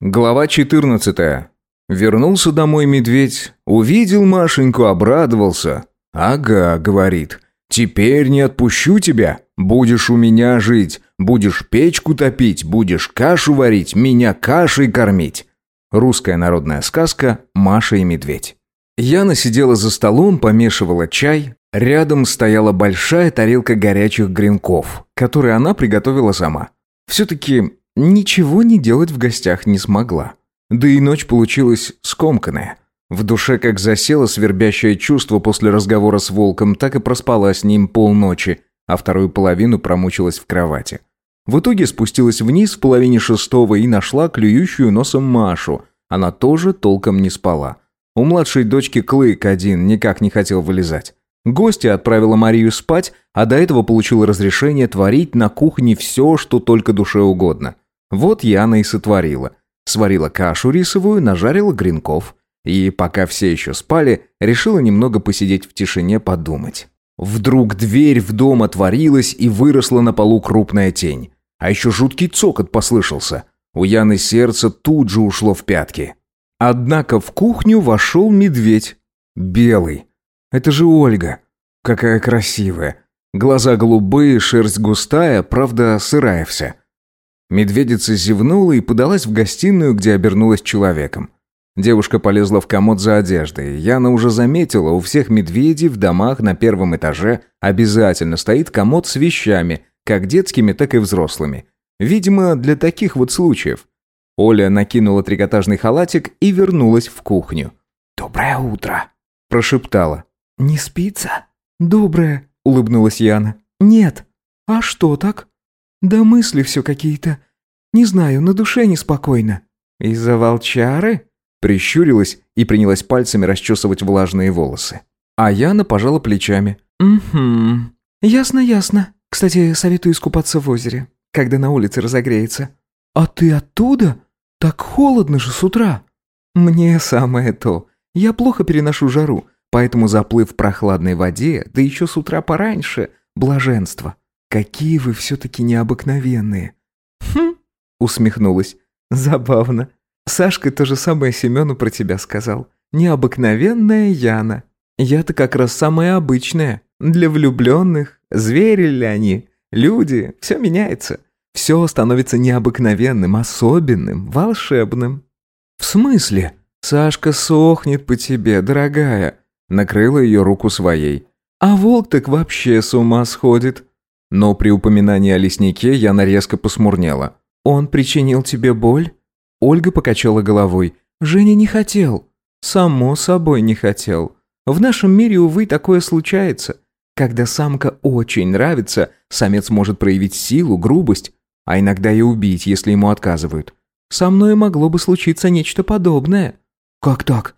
Глава 14. Вернулся домой медведь, увидел Машеньку, обрадовался. «Ага», — говорит, — «теперь не отпущу тебя. Будешь у меня жить, будешь печку топить, будешь кашу варить, меня кашей кормить». Русская народная сказка «Маша и медведь». Яна сидела за столом, помешивала чай. Рядом стояла большая тарелка горячих гренков, которые она приготовила сама. Все-таки ничего не делать в гостях не смогла. Да и ночь получилась скомканная. В душе как засело свербящее чувство после разговора с волком, так и проспала с ним полночи, а вторую половину промучилась в кровати. В итоге спустилась вниз в половине шестого и нашла клюющую носом Машу. Она тоже толком не спала. У младшей дочки Клык один никак не хотел вылезать. Гостья отправила Марию спать, а до этого получила разрешение творить на кухне все, что только душе угодно. Вот Яна и сотворила. Сварила кашу рисовую, нажарила гренков. И, пока все еще спали, решила немного посидеть в тишине, подумать. Вдруг дверь в дом отворилась и выросла на полу крупная тень. А еще жуткий цокот послышался. У Яны сердце тут же ушло в пятки. Однако в кухню вошел медведь. Белый. Это же Ольга. Какая красивая. Глаза голубые, шерсть густая, правда, сырая вся. Медведица зевнула и подалась в гостиную, где обернулась человеком. Девушка полезла в комод за одеждой. Яна уже заметила, у всех медведей в домах на первом этаже обязательно стоит комод с вещами, как детскими, так и взрослыми. Видимо, для таких вот случаев. Оля накинула трикотажный халатик и вернулась в кухню. «Доброе утро», – прошептала. «Не спится?» «Доброе», – улыбнулась Яна. «Нет». «А что так?» «Да мысли все какие-то. Не знаю, на душе неспокойно». «Из-за волчары?» Прищурилась и принялась пальцами расчесывать влажные волосы. А Яна пожала плечами. «Угу. Ясно, ясно. Кстати, советую искупаться в озере, когда на улице разогреется». «А ты оттуда? Так холодно же с утра». «Мне самое то. Я плохо переношу жару, поэтому заплыв в прохладной воде, да еще с утра пораньше, блаженство. «Какие вы все-таки необыкновенные!» «Хм!» — усмехнулась. «Забавно. Сашка то же самое Семену про тебя сказал. Необыкновенная Яна. Я-то как раз самая обычная. Для влюбленных. Звери ли они? Люди. Все меняется. Все становится необыкновенным, особенным, волшебным». «В смысле?» «Сашка сохнет по тебе, дорогая», — накрыла ее руку своей. «А волк так вообще с ума сходит. Но при упоминании о леснике Яна резко посмурнела. «Он причинил тебе боль?» Ольга покачала головой. «Женя не хотел». «Само собой не хотел. В нашем мире, увы, такое случается. Когда самка очень нравится, самец может проявить силу, грубость, а иногда и убить, если ему отказывают. Со мной могло бы случиться нечто подобное». «Как так?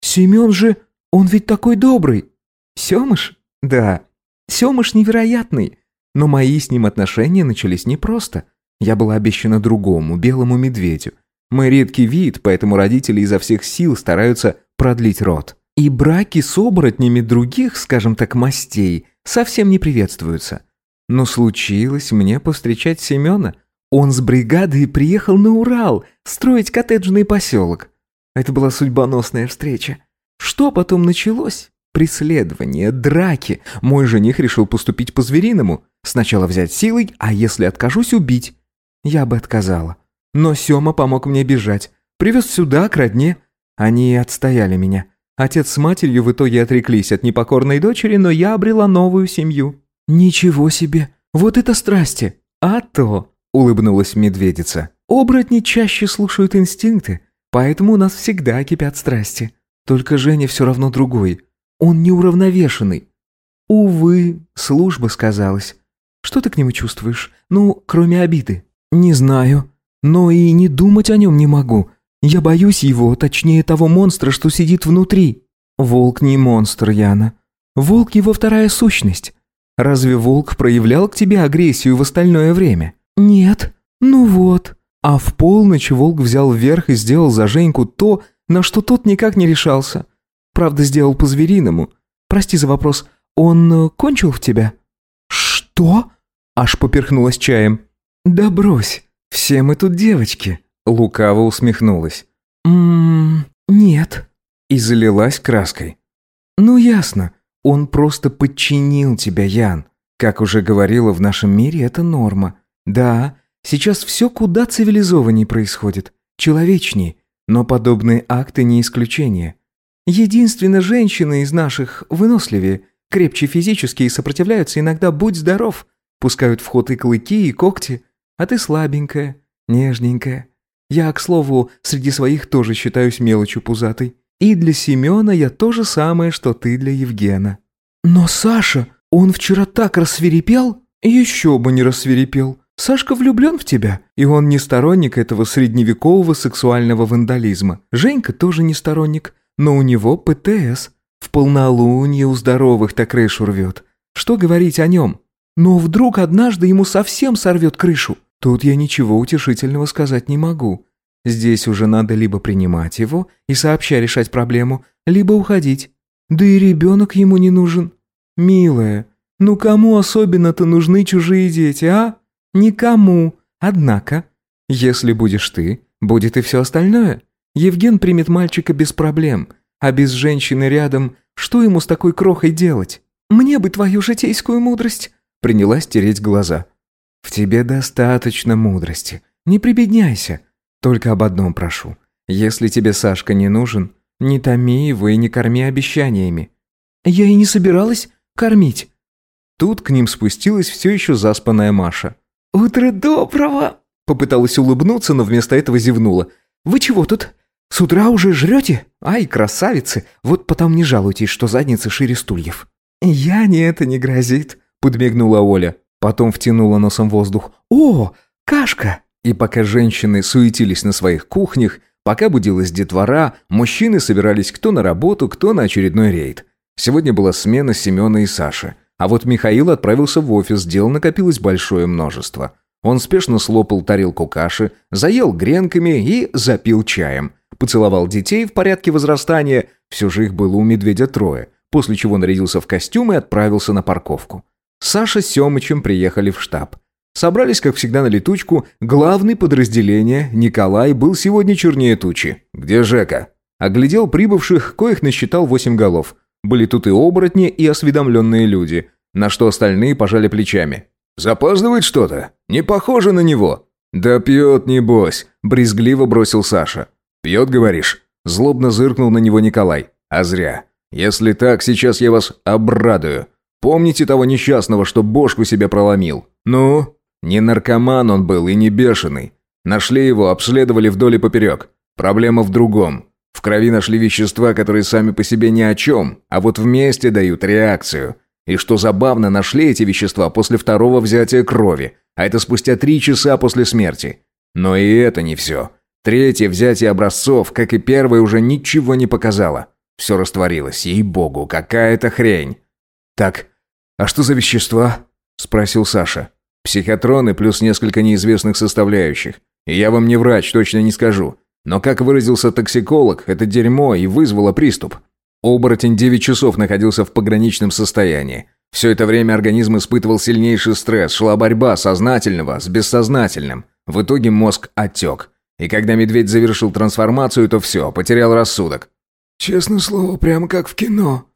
Семен же, он ведь такой добрый». «Семыш? Да. Семыш невероятный. Но мои с ним отношения начались непросто. Я была обещана другому, белому медведю. Мы редкий вид, поэтому родители изо всех сил стараются продлить род. И браки с оборотнями других, скажем так, мастей, совсем не приветствуются. Но случилось мне повстречать Семена. Он с бригадой приехал на Урал строить коттеджный поселок. Это была судьбоносная встреча. Что потом началось? Преследование, драки. Мой жених решил поступить по-звериному. Сначала взять силой, а если откажусь, убить. Я бы отказала. Но Сёма помог мне бежать. Привез сюда, к родне. Они отстояли меня. Отец с матерью в итоге отреклись от непокорной дочери, но я обрела новую семью. Ничего себе! Вот это страсти! А то, улыбнулась медведица. Оборотни чаще слушают инстинкты, поэтому у нас всегда кипят страсти. Только Женя все равно другой. Он неуравновешенный. Увы, служба сказалась. Что ты к нему чувствуешь? Ну, кроме обиды?» «Не знаю. Но и не думать о нем не могу. Я боюсь его, точнее того монстра, что сидит внутри». «Волк не монстр, Яна. Волк его вторая сущность. Разве волк проявлял к тебе агрессию в остальное время?» «Нет. Ну вот». А в полночь волк взял вверх и сделал за Женьку то, на что тот никак не решался. Правда, сделал по-звериному. Прости за вопрос. Он э, кончил в тебя?» «Что?» Аж поперхнулась чаем. «Да брось, все мы тут девочки», Лукаво усмехнулась. «Ммм, нет». И залилась краской. «Ну ясно. Он просто подчинил тебя, Ян. Как уже говорила, в нашем мире это норма. Да, сейчас все куда цивилизованнее происходит, человечнее, но подобные акты не исключение. Единственно, женщины из наших выносливее, крепче физически и сопротивляются иногда «будь здоров», пускают в ход и клыки, и когти, а ты слабенькая, нежненькая. Я, к слову, среди своих тоже считаюсь мелочью пузатой. И для Семена я то же самое, что ты для Евгена. Но Саша, он вчера так рассверепел? Еще бы не рассверепел. Сашка влюблен в тебя, и он не сторонник этого средневекового сексуального вандализма. Женька тоже не сторонник, но у него ПТС. В полнолуние у здоровых так крышу рвет. Что говорить о нем? Но вдруг однажды ему совсем сорвет крышу. Тут я ничего утешительного сказать не могу. Здесь уже надо либо принимать его и сообща решать проблему, либо уходить. Да и ребенок ему не нужен. Милая, ну кому особенно-то нужны чужие дети, а? Никому. Однако, если будешь ты, будет и все остальное. Евген примет мальчика без проблем, а без женщины рядом, что ему с такой крохой делать? Мне бы твою житейскую мудрость. Принялась тереть глаза. В тебе достаточно мудрости. Не прибедняйся. Только об одном прошу. Если тебе Сашка не нужен, не томи его и не корми обещаниями. Я и не собиралась кормить. Тут к ним спустилась все еще заспанная Маша. «Утро доброго!» Попыталась улыбнуться, но вместо этого зевнула. «Вы чего тут? С утра уже жрете? Ай, красавицы! Вот потом не жалуйтесь, что задницы шире стульев». «Я не это не грозит», — подмигнула Оля. Потом втянула носом воздух. «О, кашка!» И пока женщины суетились на своих кухнях, пока будилась детвора, мужчины собирались кто на работу, кто на очередной рейд. Сегодня была смена Семена и Саши. А вот Михаил отправился в офис, дел накопилось большое множество. Он спешно слопал тарелку каши, заел гренками и запил чаем. Поцеловал детей в порядке возрастания, все же их было у медведя трое, после чего нарядился в костюм и отправился на парковку. Саша с Семычем приехали в штаб. Собрались, как всегда, на летучку. Главный подразделение, Николай, был сегодня чернее тучи. «Где Жека?» Оглядел прибывших, коих насчитал восемь голов. Были тут и оборотни, и осведомленные люди. На что остальные пожали плечами. «Запаздывает что-то? Не похоже на него». «Да пьет, небось», – брезгливо бросил Саша. «Пьет, говоришь?» Злобно зыркнул на него Николай. «А зря. Если так, сейчас я вас обрадую. Помните того несчастного, что бошку себе проломил? Ну, не наркоман он был и не бешеный. Нашли его, обследовали вдоль и поперек. Проблема в другом. В крови нашли вещества, которые сами по себе ни о чем, а вот вместе дают реакцию. И что забавно, нашли эти вещества после второго взятия крови, а это спустя три часа после смерти. Но и это не все. Третье взятие образцов, как и первое, уже ничего не показало. Все растворилось, ей-богу, какая-то хрень. «Так, а что за вещества?» – спросил Саша. «Психотроны плюс несколько неизвестных составляющих. И я вам не врач, точно не скажу. Но, как выразился токсиколог, это дерьмо и вызвало приступ. Оборотень 9 часов находился в пограничном состоянии. Все это время организм испытывал сильнейший стресс, шла борьба сознательного с бессознательным. В итоге мозг отек. И когда медведь завершил трансформацию, то все, потерял рассудок. «Честное слово, прямо как в кино»,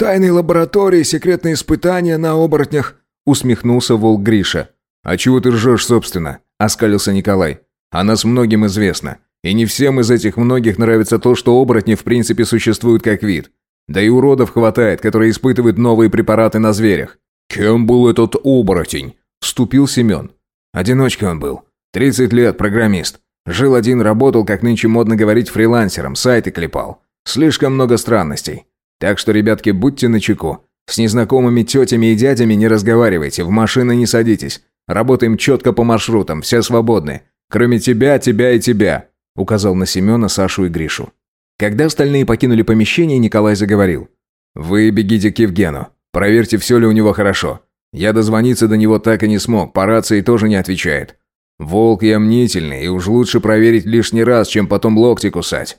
Тайные лаборатории, секретные испытания на оборотнях», — усмехнулся волк Гриша. «А чего ты ржешь, собственно?» — оскалился Николай. «О нас многим известно. И не всем из этих многих нравится то, что оборотни в принципе существуют как вид. Да и уродов хватает, которые испытывают новые препараты на зверях». «Кем был этот оборотень?» — вступил Семен. «Одиночкой он был. 30 лет, программист. Жил один, работал, как нынче модно говорить, фрилансером, сайты клепал. Слишком много странностей. Так что, ребятки, будьте начеку. С незнакомыми тетями и дядями не разговаривайте, в машины не садитесь. Работаем четко по маршрутам, все свободны. Кроме тебя, тебя и тебя», – указал на Семена, Сашу и Гришу. Когда остальные покинули помещение, Николай заговорил. «Вы бегите к Евгену. Проверьте, все ли у него хорошо. Я дозвониться до него так и не смог, по рации тоже не отвечает. Волк я мнительный, и уж лучше проверить лишний раз, чем потом локти кусать».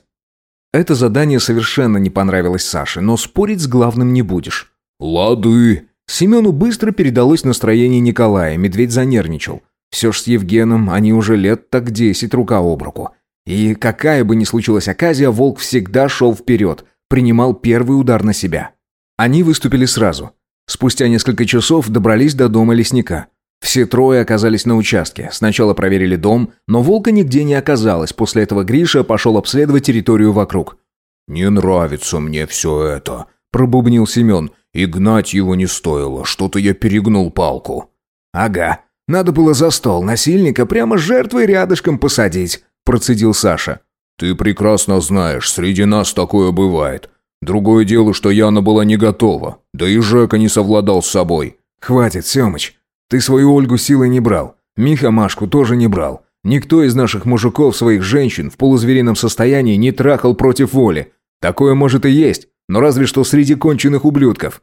Это задание совершенно не понравилось Саше, но спорить с главным не будешь. «Лады!» Семену быстро передалось настроение Николая, медведь занервничал. Все ж с Евгеном они уже лет так десять рука об руку. И какая бы ни случилась оказия, Волк всегда шел вперед, принимал первый удар на себя. Они выступили сразу. Спустя несколько часов добрались до дома лесника. Все трое оказались на участке. Сначала проверили дом, но волка нигде не оказалось. После этого Гриша пошел обследовать территорию вокруг. «Не нравится мне все это», – пробубнил Семен. «И гнать его не стоило. Что-то я перегнул палку». «Ага. Надо было за стол насильника прямо с жертвой рядышком посадить», – процедил Саша. «Ты прекрасно знаешь, среди нас такое бывает. Другое дело, что Яна была не готова. Да и Жека не совладал с собой». «Хватит, Семыч. Ты свою Ольгу силой не брал. Миха Машку тоже не брал. Никто из наших мужиков своих женщин в полузверином состоянии не трахал против воли. Такое может и есть, но разве что среди конченых ублюдков».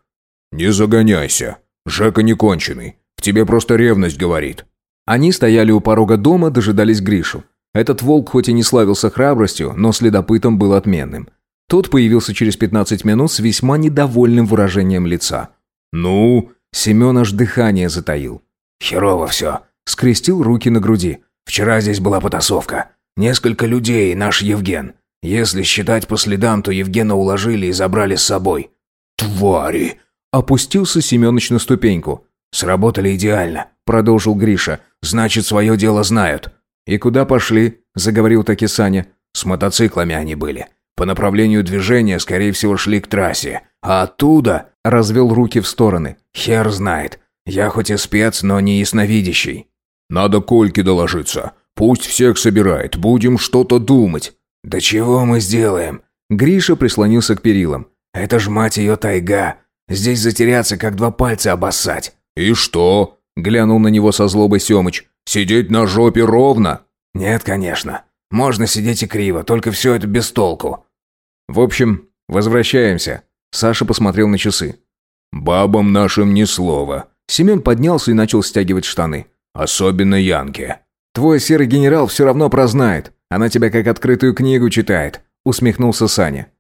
«Не загоняйся. Жека не конченый. В тебе просто ревность говорит». Они стояли у порога дома, дожидались Гришу. Этот волк хоть и не славился храбростью, но следопытом был отменным. Тот появился через 15 минут с весьма недовольным выражением лица. «Ну?» Семен аж дыхание затаил. «Херово все», — скрестил руки на груди. «Вчера здесь была потасовка. Несколько людей, наш Евген. Если считать по следам, то Евгена уложили и забрали с собой». «Твари!» Опустился Семенович на ступеньку. «Сработали идеально», — продолжил Гриша. «Значит, свое дело знают». «И куда пошли?» — заговорил таки Саня. «С мотоциклами они были. По направлению движения, скорее всего, шли к трассе. А оттуда...» — развел руки в стороны. «Хер знает. Я хоть и спец, но не ясновидящий». «Надо Кольке доложиться. Пусть всех собирает. Будем что-то думать». «Да чего мы сделаем?» Гриша прислонился к перилам. «Это ж мать ее тайга. Здесь затеряться, как два пальца обоссать». «И что?» — глянул на него со злобой Семыч. «Сидеть на жопе ровно?» «Нет, конечно. Можно сидеть и криво, только все это без толку». «В общем, возвращаемся». Саша посмотрел на часы. «Бабам нашим ни слова». Семен поднялся и начал стягивать штаны. «Особенно Янке». «Твой серый генерал все равно прознает. Она тебя как открытую книгу читает», — усмехнулся Саня.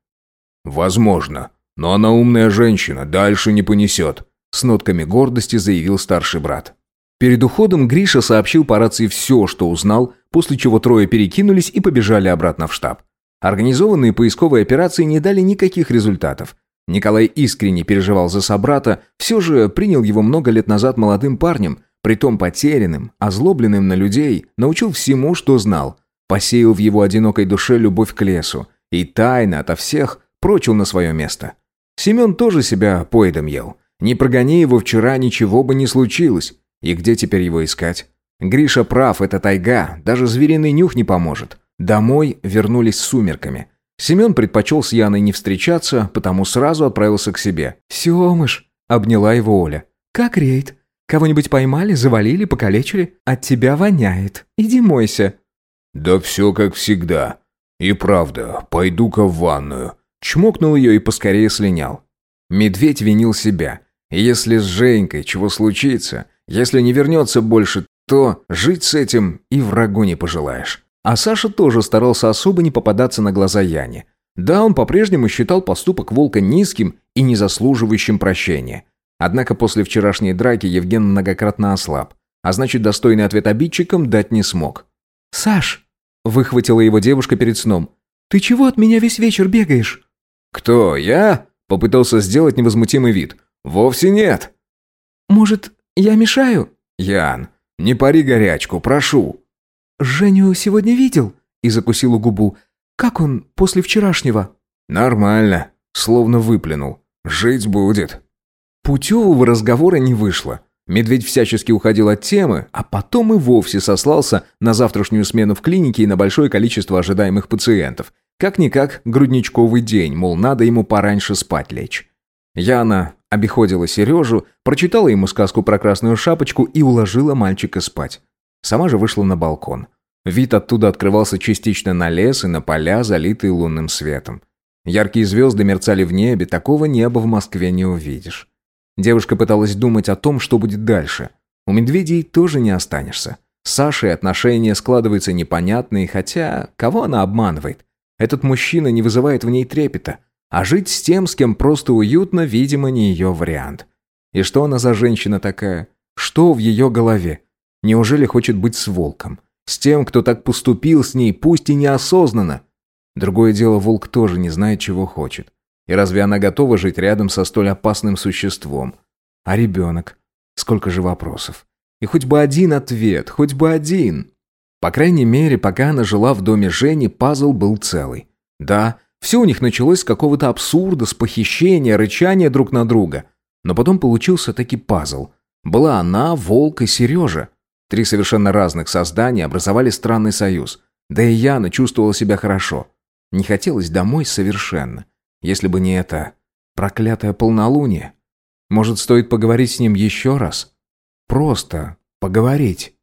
«Возможно. Но она умная женщина, дальше не понесет», — с нотками гордости заявил старший брат. Перед уходом Гриша сообщил по рации все, что узнал, после чего трое перекинулись и побежали обратно в штаб. Организованные поисковые операции не дали никаких результатов. Николай искренне переживал за собрата, все же принял его много лет назад молодым парнем, притом потерянным, озлобленным на людей, научил всему, что знал, посеял в его одинокой душе любовь к лесу и тайно ото всех прочил на свое место. Семен тоже себя поедом ел. Не прогони его вчера, ничего бы не случилось. И где теперь его искать? Гриша прав, это тайга, даже звериный нюх не поможет. Домой вернулись с сумерками. Семен предпочел с Яной не встречаться, потому сразу отправился к себе. «Семыш!» – обняла его Оля. «Как рейд? Кого-нибудь поймали, завалили, покалечили? От тебя воняет. Иди мойся». «Да все как всегда. И правда, пойду-ка в ванную». Чмокнул ее и поскорее слинял. Медведь винил себя. Если с Женькой чего случится, если не вернется больше, то жить с этим и врагу не пожелаешь. А Саша тоже старался особо не попадаться на глаза Яне. Да, он по-прежнему считал поступок волка низким и не заслуживающим прощения. Однако после вчерашней драки Евген многократно ослаб, а значит, достойный ответ обидчикам дать не смог. «Саш!» – выхватила его девушка перед сном. «Ты чего от меня весь вечер бегаешь?» «Кто, я?» – попытался сделать невозмутимый вид. «Вовсе нет». «Может, я мешаю?» «Ян, не пари горячку, прошу». «Женю сегодня видел?» и закусила губу. «Как он после вчерашнего?» «Нормально», словно выплюнул. «Жить будет». Путевого разговора не вышло. Медведь всячески уходил от темы, а потом и вовсе сослался на завтрашнюю смену в клинике и на большое количество ожидаемых пациентов. Как-никак грудничковый день, мол, надо ему пораньше спать лечь. Яна обиходила Сережу, прочитала ему сказку про красную шапочку и уложила мальчика спать. Сама же вышла на балкон. Вид оттуда открывался частично на лес и на поля, залитые лунным светом. Яркие звезды мерцали в небе, такого неба в Москве не увидишь. Девушка пыталась думать о том, что будет дальше. У медведей тоже не останешься. С Сашей отношения складываются непонятные, хотя кого она обманывает? Этот мужчина не вызывает в ней трепета. А жить с тем, с кем просто уютно, видимо, не ее вариант. И что она за женщина такая? Что в ее голове? Неужели хочет быть с волком? С тем, кто так поступил с ней, пусть и неосознанно. Другое дело, волк тоже не знает, чего хочет. И разве она готова жить рядом со столь опасным существом? А ребенок? Сколько же вопросов. И хоть бы один ответ, хоть бы один. По крайней мере, пока она жила в доме Жени, пазл был целый. Да, все у них началось с какого-то абсурда, с похищения, рычания друг на друга. Но потом получился таки пазл. Была она, Волк и Сережа. Три совершенно разных создания образовали странный союз. Да и Яна чувствовала себя хорошо. Не хотелось домой совершенно. Если бы не это проклятое полнолуние. Может, стоит поговорить с ним еще раз? Просто поговорить.